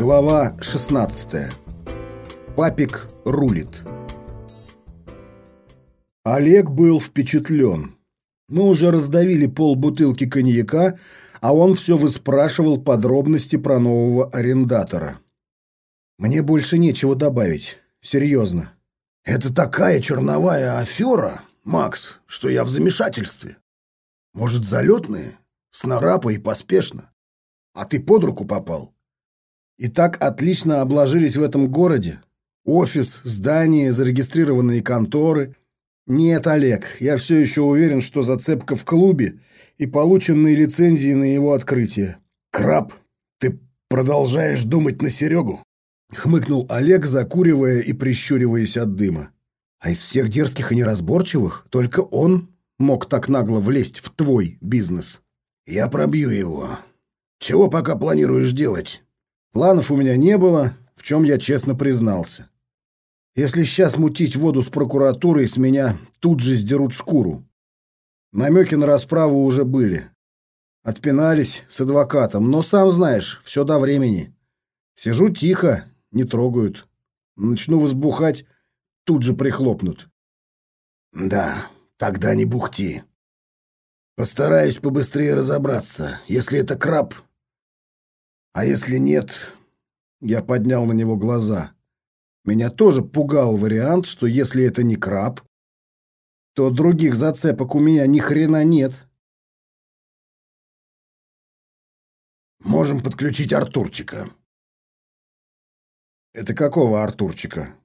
Глава 16. Папик рулит. Олег был впечатлен. Мы уже раздавили пол бутылки коньяка, а он все выспрашивал подробности про нового арендатора. Мне больше нечего добавить. Серьезно. Это такая черновая афера, Макс, что я в замешательстве. Может, залетные? Снарапа и поспешно. А ты под руку попал. И так отлично обложились в этом городе. Офис, здание, зарегистрированные конторы. Нет, Олег, я все еще уверен, что зацепка в клубе и полученные лицензии на его открытие. Краб, ты продолжаешь думать на Серегу? Хмыкнул Олег, закуривая и прищуриваясь от дыма. А из всех дерзких и неразборчивых только он мог так нагло влезть в твой бизнес. Я пробью его. Чего пока планируешь делать? Планов у меня не было, в чем я честно признался. Если сейчас мутить воду с прокуратурой, с меня тут же сдерут шкуру. Намеки на расправу уже были. Отпинались с адвокатом, но сам знаешь, все до времени. Сижу тихо, не трогают. Начну возбухать, тут же прихлопнут. Да, тогда не бухти. Постараюсь побыстрее разобраться. Если это краб, а если нет, я поднял на него глаза. Меня тоже пугал вариант, что если это не краб, то других зацепок у меня ни хрена нет. Можем подключить Артурчика. Это какого Артурчика?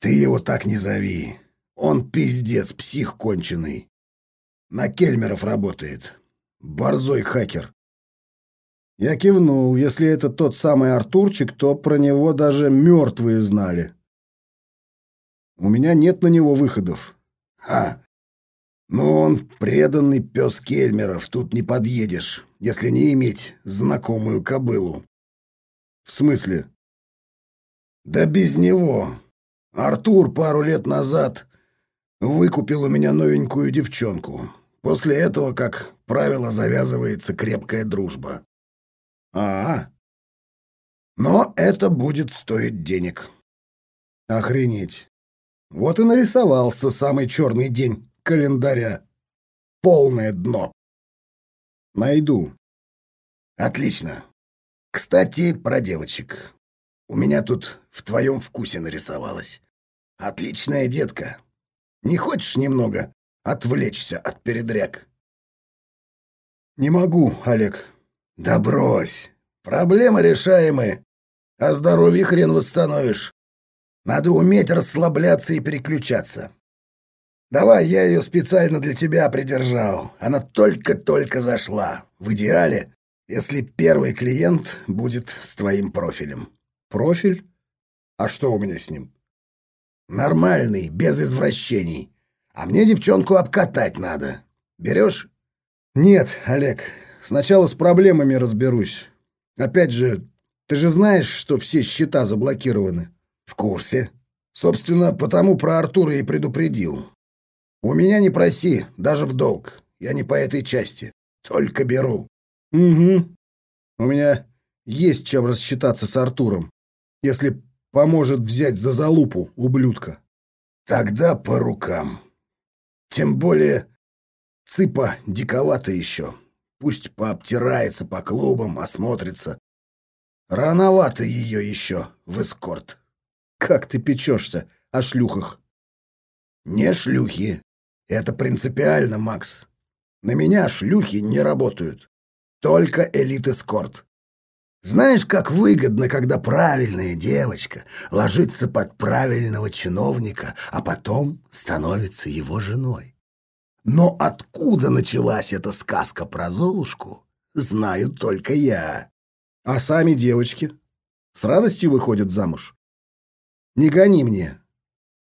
Ты его так не зови. Он пиздец, псих конченый. На Кельмеров работает. Борзой хакер. Я кивнул. Если это тот самый Артурчик, то про него даже мертвые знали. У меня нет на него выходов. А, ну он преданный пес Кельмеров, тут не подъедешь, если не иметь знакомую кобылу. В смысле? Да без него. Артур пару лет назад выкупил у меня новенькую девчонку. После этого, как правило, завязывается крепкая дружба. А, Но это будет стоить денег. Охренеть. Вот и нарисовался самый черный день календаря. Полное дно. Найду. Отлично. Кстати, про девочек. У меня тут в твоем вкусе нарисовалась. Отличная детка. Не хочешь немного отвлечься от передряг? Не могу, Олег. Да брось. Проблемы решаемые. А здоровье хрен восстановишь. Надо уметь расслабляться и переключаться. Давай, я ее специально для тебя придержал. Она только-только зашла. В идеале, если первый клиент будет с твоим профилем. Профиль? А что у меня с ним? Нормальный, без извращений. А мне девчонку обкатать надо. Берешь? Нет, Олег, Сначала с проблемами разберусь. Опять же, ты же знаешь, что все счета заблокированы. В курсе. Собственно, потому про Артура и предупредил. У меня не проси, даже в долг. Я не по этой части. Только беру. Угу. У меня есть чем рассчитаться с Артуром, если поможет взять за залупу ублюдка. Тогда по рукам. Тем более, цыпа диковата еще. Пусть пообтирается по клубам, осмотрится. Рановато ее еще в эскорт. Как ты печешься о шлюхах? Не шлюхи. Это принципиально, Макс. На меня шлюхи не работают. Только элит-эскорт. Знаешь, как выгодно, когда правильная девочка ложится под правильного чиновника, а потом становится его женой. Но откуда началась эта сказка про Золушку, знаю только я. А сами девочки с радостью выходят замуж. Не гони мне.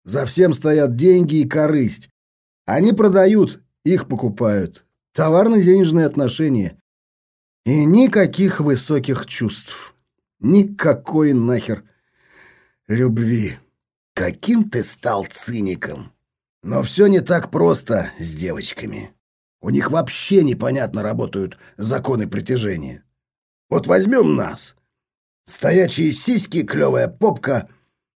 За всем стоят деньги и корысть. Они продают, их покупают. Товарно-денежные отношения. И никаких высоких чувств. Никакой нахер любви. Каким ты стал циником. Но все не так просто с девочками. У них вообще непонятно работают законы притяжения. Вот возьмем нас. Стоячие сиськи, клевая попка.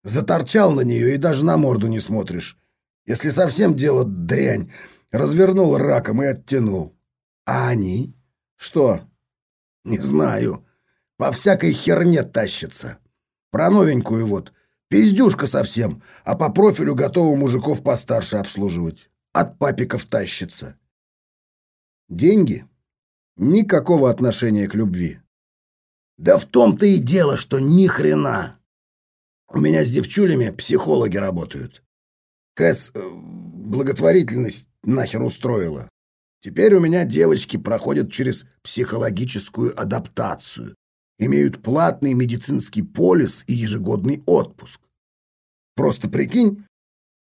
Заторчал на нее и даже на морду не смотришь. Если совсем дело дрянь, развернул раком и оттянул. А они? Что? Не знаю. По всякой херне тащатся. Про новенькую вот. Пиздюшка совсем, а по профилю готова мужиков постарше обслуживать. От папиков тащится. Деньги? Никакого отношения к любви. Да в том-то и дело, что ни хрена. У меня с девчулями психологи работают. Кэс э, благотворительность нахер устроила. Теперь у меня девочки проходят через психологическую адаптацию, имеют платный медицинский полис и ежегодный отпуск. Просто прикинь,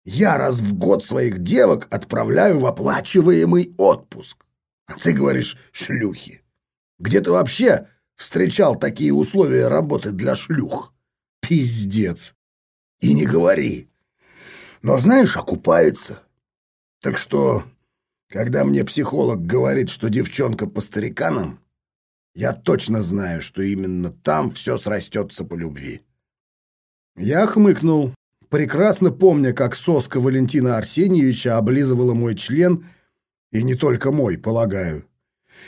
я раз в год своих девок отправляю в оплачиваемый отпуск. А ты говоришь «шлюхи». Где ты вообще встречал такие условия работы для шлюх? Пиздец. И не говори. Но знаешь, окупается. Так что, когда мне психолог говорит, что девчонка по стариканам, я точно знаю, что именно там все срастется по любви. Я хмыкнул, прекрасно помня, как соска Валентина Арсеньевича облизывала мой член, и не только мой, полагаю.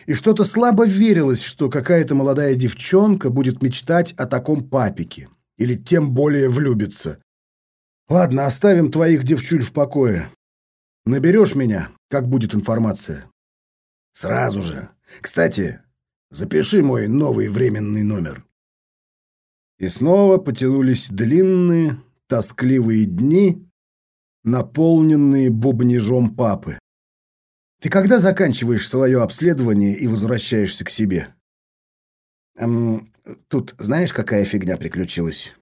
И что-то слабо верилось, что какая-то молодая девчонка будет мечтать о таком папике, или тем более влюбиться. Ладно, оставим твоих девчуль в покое. Наберешь меня, как будет информация. Сразу же. Кстати, запиши мой новый временный номер. И снова потянулись длинные, тоскливые дни, наполненные бубнижом папы. Ты когда заканчиваешь свое обследование и возвращаешься к себе? Эм, тут знаешь, какая фигня приключилась?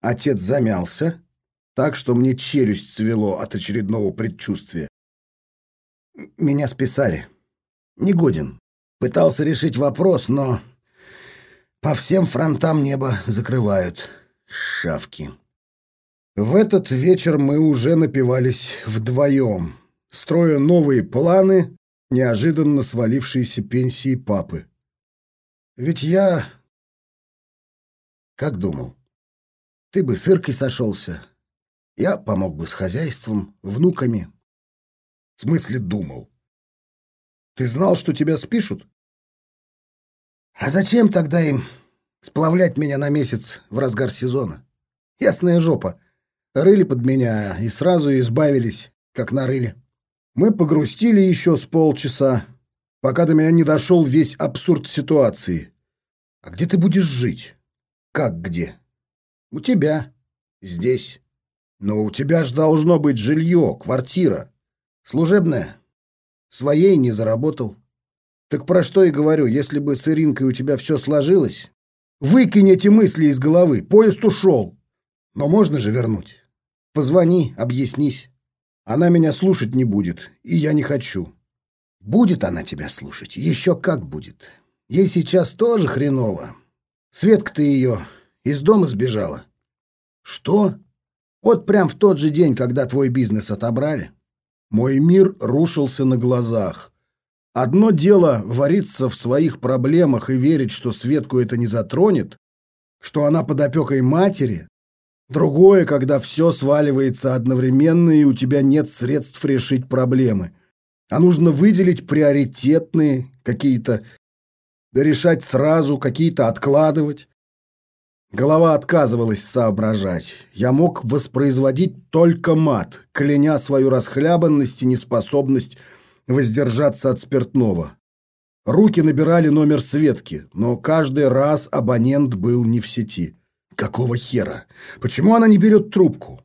Отец замялся, так что мне челюсть свело от очередного предчувствия. Меня списали. Негоден. Пытался решить вопрос, но по всем фронтам небо закрывают. Шавки. В этот вечер мы уже напивались вдвоем, строя новые планы неожиданно свалившейся пенсии папы. Ведь я... Как думал? Ты бы с Иркой сошелся. Я помог бы с хозяйством, внуками. В смысле думал? Ты знал, что тебя спишут? А зачем тогда им сплавлять меня на месяц в разгар сезона? Ясная жопа. Рыли под меня и сразу избавились, как нарыли. Мы погрустили еще с полчаса, пока до меня не дошел весь абсурд ситуации. А где ты будешь жить? Как где? У тебя. Здесь. Но у тебя ж должно быть жилье, квартира. Служебная. Своей не заработал. Так про что и говорю, если бы с Иринкой у тебя все сложилось, выкинь эти мысли из головы, поезд ушел. Но можно же вернуть. Позвони, объяснись. Она меня слушать не будет, и я не хочу. Будет она тебя слушать, еще как будет. Ей сейчас тоже хреново. Светка-то ее из дома сбежала. Что? Вот прям в тот же день, когда твой бизнес отобрали. Мой мир рушился на глазах. Одно дело вариться в своих проблемах и верить, что Светку это не затронет, что она под опекой матери, Другое, когда все сваливается одновременно, и у тебя нет средств решить проблемы. А нужно выделить приоритетные, какие-то решать сразу, какие-то откладывать. Голова отказывалась соображать. Я мог воспроизводить только мат, кляня свою расхлябанность и неспособность воздержаться от спиртного. Руки набирали номер Светки, но каждый раз абонент был не в сети. Какого хера? Почему она не берет трубку?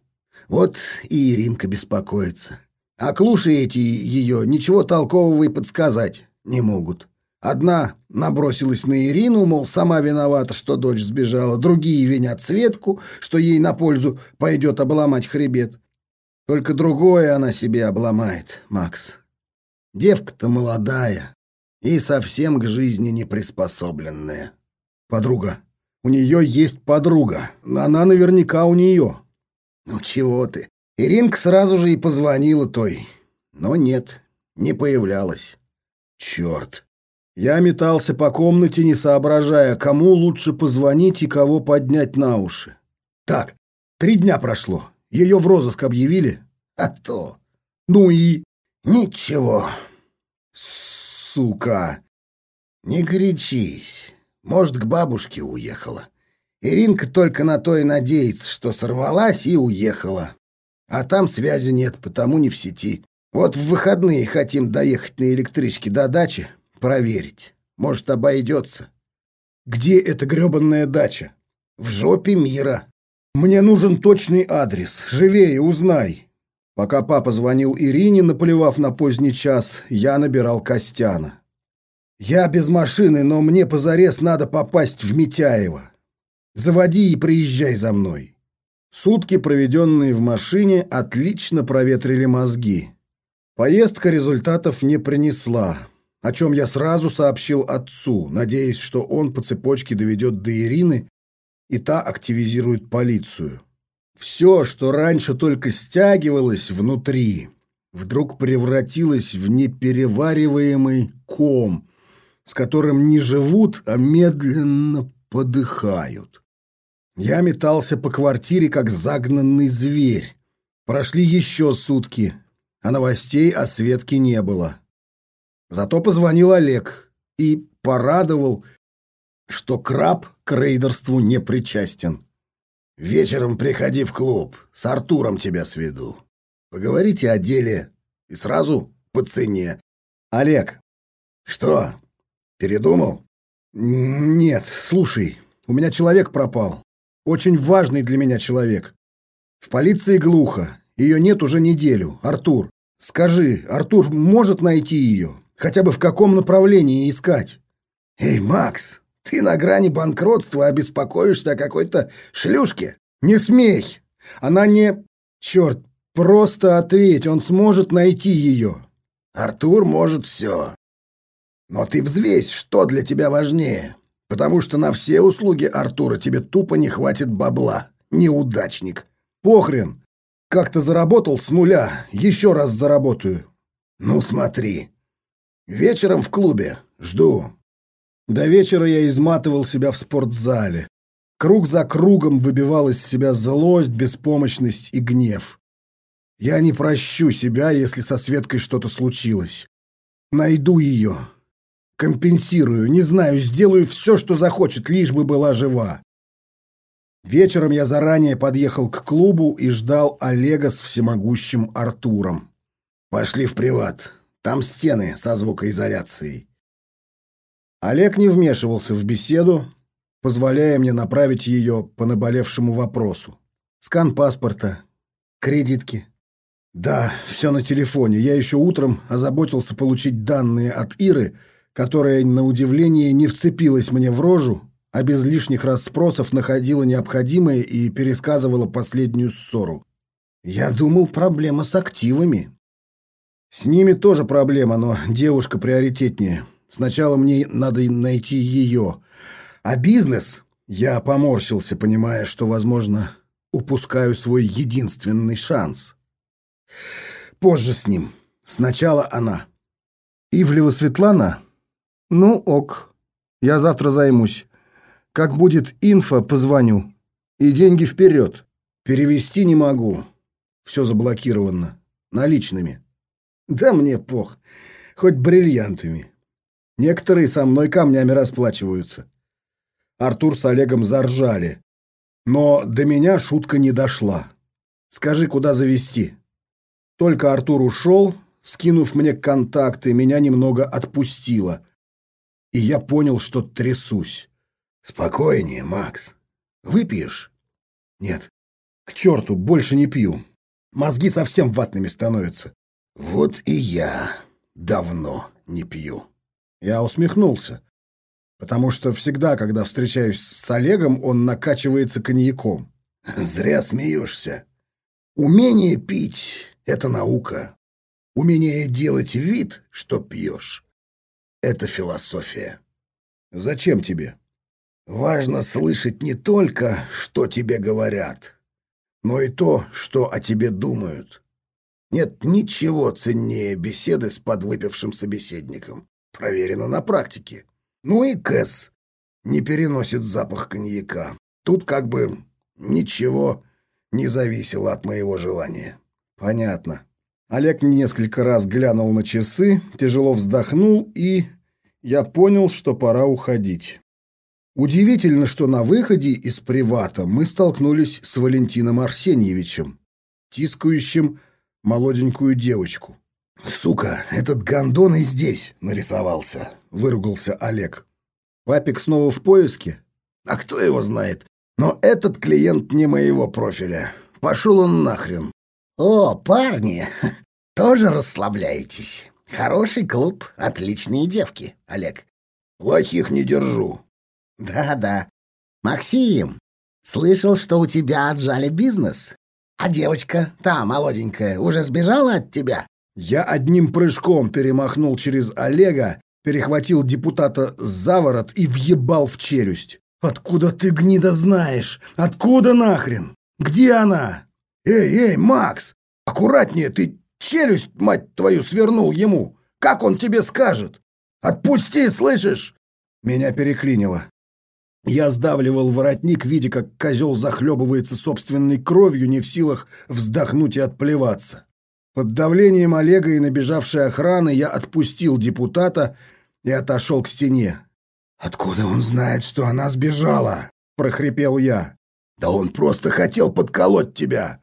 Вот и Иринка беспокоится. А клуши эти ее ничего толкового и подсказать не могут. Одна набросилась на Ирину, мол, сама виновата, что дочь сбежала. Другие винят Светку, что ей на пользу пойдет обломать хребет. Только другое она себе обломает, Макс. Девка-то молодая и совсем к жизни не приспособленная. Подруга, у нее есть подруга. Она наверняка у нее. Ну чего ты? Иринка сразу же и позвонила той. Но нет, не появлялась. Черт. Я метался по комнате, не соображая, кому лучше позвонить и кого поднять на уши. Так, три дня прошло. Ее в розыск объявили? А то. Ну и... Ничего. Сука. Не кричись. Может, к бабушке уехала. Иринка только на то и надеется, что сорвалась и уехала. А там связи нет, потому не в сети. Вот в выходные хотим доехать на электричке до дачи, проверить. Может, обойдется. Где эта гребанная дача? В жопе мира. Мне нужен точный адрес. Живее, узнай. Пока папа звонил Ирине, наплевав на поздний час, я набирал Костяна. Я без машины, но мне позарез надо попасть в Митяево. Заводи и приезжай за мной. Сутки, проведенные в машине, отлично проветрили мозги. Поездка результатов не принесла, о чем я сразу сообщил отцу, надеясь, что он по цепочке доведет до Ирины, и та активизирует полицию. Все, что раньше только стягивалось внутри, вдруг превратилось в неперевариваемый ком, с которым не живут, а медленно подыхают. Я метался по квартире, как загнанный зверь. Прошли еще сутки, а новостей о Светке не было. Зато позвонил Олег и порадовал, что краб к рейдерству не причастен. «Вечером приходи в клуб, с Артуром тебя сведу. Поговорите о деле и сразу по цене». «Олег». «Что, передумал?» «Нет, слушай, у меня человек пропал. Очень важный для меня человек. В полиции глухо. Ее нет уже неделю. Артур. Скажи, Артур может найти ее? Хотя бы в каком направлении искать? Эй, Макс, ты на грани банкротства обеспокоишься о какой-то шлюшке? Не смей! Она не... Черт, просто ответь, он сможет найти ее. Артур может все. Но ты взвесь, что для тебя важнее потому что на все услуги Артура тебе тупо не хватит бабла. Неудачник. Похрен. Как-то заработал с нуля, еще раз заработаю. Ну смотри. Вечером в клубе. Жду. До вечера я изматывал себя в спортзале. Круг за кругом выбивал из себя злость, беспомощность и гнев. Я не прощу себя, если со Светкой что-то случилось. Найду ее, Компенсирую, не знаю, сделаю все, что захочет, лишь бы была жива. Вечером я заранее подъехал к клубу и ждал Олега с всемогущим Артуром. Пошли в приват. Там стены со звукоизоляцией. Олег не вмешивался в беседу, позволяя мне направить ее по наболевшему вопросу. Скан паспорта, кредитки. Да, все на телефоне. Я еще утром озаботился получить данные от Иры, которая, на удивление, не вцепилась мне в рожу, а без лишних расспросов находила необходимое и пересказывала последнюю ссору. Я думал, проблема с активами. С ними тоже проблема, но девушка приоритетнее. Сначала мне надо найти ее. А бизнес... Я поморщился, понимая, что, возможно, упускаю свой единственный шанс. Позже с ним. Сначала она. Ивлева Светлана «Ну, ок. Я завтра займусь. Как будет инфа, позвоню. И деньги вперед. Перевести не могу. Все заблокировано. Наличными. Да мне пох. Хоть бриллиантами. Некоторые со мной камнями расплачиваются». Артур с Олегом заржали. Но до меня шутка не дошла. «Скажи, куда завести?» Только Артур ушел, скинув мне контакты, меня немного отпустило – и я понял, что трясусь. «Спокойнее, Макс. Выпьешь?» «Нет. К черту, больше не пью. Мозги совсем ватными становятся». «Вот и я давно не пью». Я усмехнулся, потому что всегда, когда встречаюсь с Олегом, он накачивается коньяком. «Зря смеешься. Умение пить — это наука. Умение делать вид, что пьешь, это философия. Зачем тебе? Важно слышать не только, что тебе говорят, но и то, что о тебе думают. Нет ничего ценнее беседы с подвыпившим собеседником. Проверено на практике. Ну и Кэс не переносит запах коньяка. Тут как бы ничего не зависело от моего желания. Понятно. Олег несколько раз глянул на часы, тяжело вздохнул, и я понял, что пора уходить. Удивительно, что на выходе из привата мы столкнулись с Валентином Арсеньевичем, тискающим молоденькую девочку. «Сука, этот гондон и здесь нарисовался», — выругался Олег. «Папик снова в поиске?» «А кто его знает? Но этот клиент не моего профиля. Пошел он нахрен». «О, парни, тоже расслабляетесь. Хороший клуб, отличные девки, Олег». «Плохих не держу». «Да-да. Максим, слышал, что у тебя отжали бизнес? А девочка, та молоденькая, уже сбежала от тебя?» Я одним прыжком перемахнул через Олега, перехватил депутата за ворот и въебал в челюсть. «Откуда ты, гнида, знаешь? Откуда нахрен? Где она?» «Эй, эй, Макс! Аккуратнее, ты челюсть, мать твою, свернул ему! Как он тебе скажет? Отпусти, слышишь?» Меня переклинило. Я сдавливал воротник, видя, как козел захлебывается собственной кровью, не в силах вздохнуть и отплеваться. Под давлением Олега и набежавшей охраны я отпустил депутата и отошел к стене. «Откуда он знает, что она сбежала?» — прохрипел я. «Да он просто хотел подколоть тебя,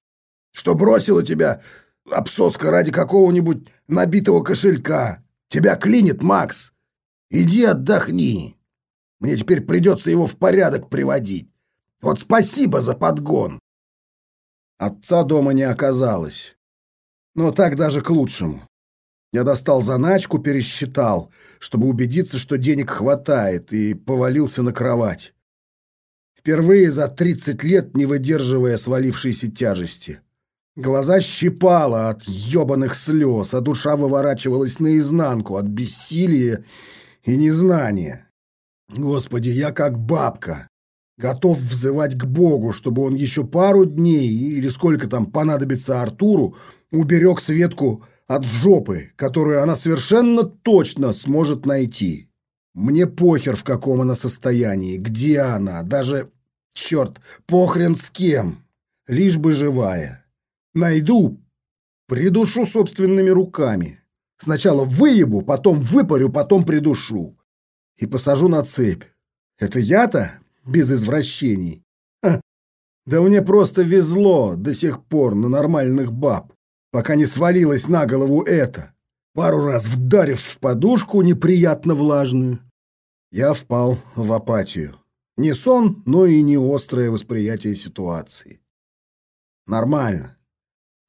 что бросила тебя обсоска ради какого-нибудь набитого кошелька. Тебя клинит, Макс. Иди отдохни. Мне теперь придется его в порядок приводить. Вот спасибо за подгон». Отца дома не оказалось. Но так даже к лучшему. Я достал заначку, пересчитал, чтобы убедиться, что денег хватает, и повалился на кровать. Впервые за 30 лет не выдерживая свалившейся тяжести. Глаза щипало от ебаных слез, а душа выворачивалась наизнанку от бессилия и незнания. Господи, я как бабка, готов взывать к Богу, чтобы он еще пару дней, или сколько там понадобится Артуру, уберег Светку от жопы, которую она совершенно точно сможет найти. Мне похер, в каком она состоянии, где она, даже, черт, похрен с кем, лишь бы живая. Найду, придушу собственными руками. Сначала выебу, потом выпарю, потом придушу. И посажу на цепь. Это я-то без извращений? Ха. Да мне просто везло до сих пор на нормальных баб пока не свалилось на голову это. Пару раз вдарив в подушку неприятно влажную, я впал в апатию. Не сон, но и не острое восприятие ситуации. Нормально.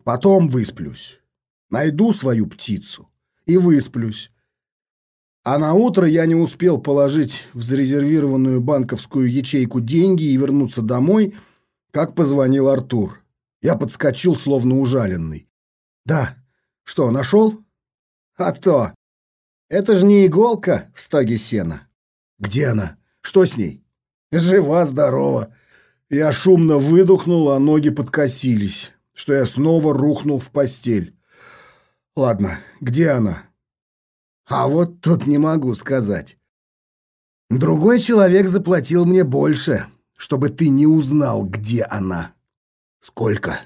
Потом высплюсь. Найду свою птицу и высплюсь. А на утро я не успел положить в зарезервированную банковскую ячейку деньги и вернуться домой, как позвонил Артур. Я подскочил, словно ужаленный. Да. Что, нашел? А то. Это же не иголка в стоге сена. Где она? Что с ней? Жива-здорова. Я шумно выдохнул, а ноги подкосились, что я снова рухнул в постель. Ладно, где она? А вот тут не могу сказать. Другой человек заплатил мне больше, чтобы ты не узнал, где она. Сколько?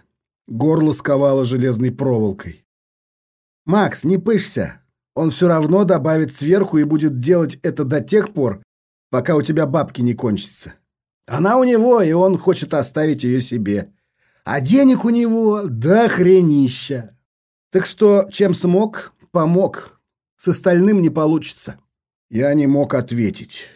Горло сковало железной проволокой. «Макс, не пышься. Он все равно добавит сверху и будет делать это до тех пор, пока у тебя бабки не кончатся. Она у него, и он хочет оставить ее себе. А денег у него до хренища. Так что, чем смог, помог. С остальным не получится». Я не мог ответить.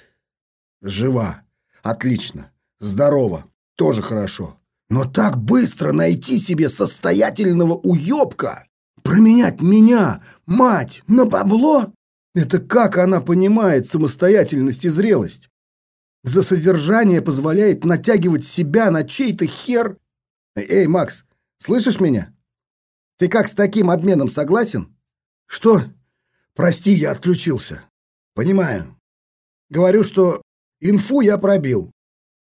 Жива. Отлично. Здорово. Тоже хорошо. Но так быстро найти себе состоятельного уёбка, променять меня, мать, на бабло? Это как она понимает самостоятельность и зрелость? За содержание позволяет натягивать себя на чей-то хер? Эй, Макс, слышишь меня? Ты как с таким обменом согласен? Что? Прости, я отключился. Понимаю. Говорю, что инфу я пробил.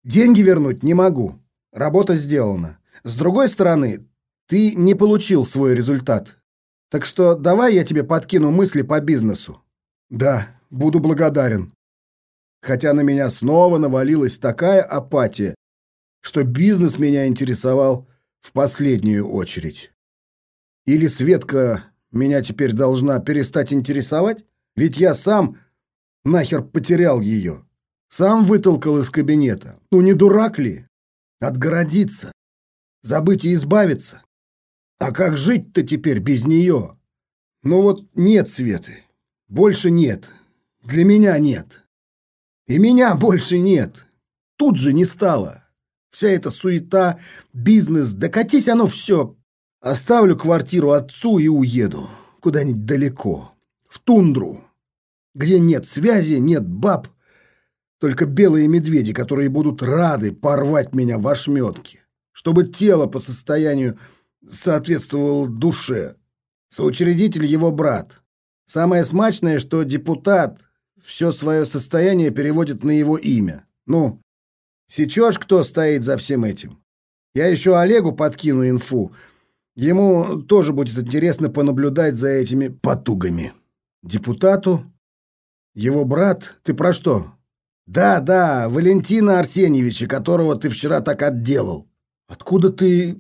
Деньги вернуть не могу. Работа сделана. С другой стороны, ты не получил свой результат. Так что давай я тебе подкину мысли по бизнесу. Да, буду благодарен. Хотя на меня снова навалилась такая апатия, что бизнес меня интересовал в последнюю очередь. Или Светка меня теперь должна перестать интересовать? Ведь я сам нахер потерял ее. Сам вытолкал из кабинета. Ну не дурак ли? Отгородиться. Забыть и избавиться. А как жить-то теперь без нее? Ну вот нет Светы. Больше нет. Для меня нет. И меня больше нет. Тут же не стало. Вся эта суета, бизнес, докатись оно все. Оставлю квартиру отцу и уеду. Куда-нибудь далеко. В тундру. Где нет связи, нет баб. Только белые медведи, которые будут рады порвать меня в ошметки. Чтобы тело по состоянию соответствовало душе. Соучредитель его брат. Самое смачное, что депутат все свое состояние переводит на его имя. Ну, сечешь, кто стоит за всем этим? Я еще Олегу подкину инфу. Ему тоже будет интересно понаблюдать за этими потугами. Депутату? Его брат? Ты про что? Да, да, Валентина Арсеньевича, которого ты вчера так отделал. Откуда ты...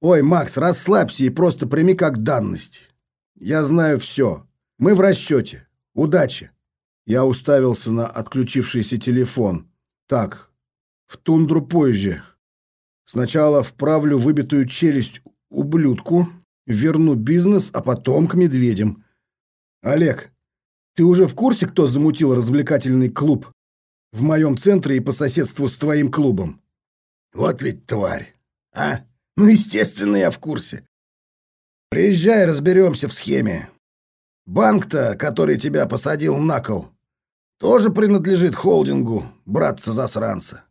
Ой, Макс, расслабься и просто прими как данность. Я знаю все. Мы в расчете. Удачи. Я уставился на отключившийся телефон. Так, в тундру позже. Сначала вправлю выбитую челюсть ублюдку, верну бизнес, а потом к медведям. Олег, ты уже в курсе, кто замутил развлекательный клуб в моем центре и по соседству с твоим клубом? Вот ведь тварь, а? Ну, естественно, я в курсе. Приезжай, разберемся в схеме. Банк-то, который тебя посадил на кол, тоже принадлежит холдингу, братца-засранца.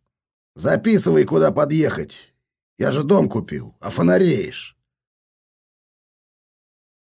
Записывай, куда подъехать. Я же дом купил, а фонареешь.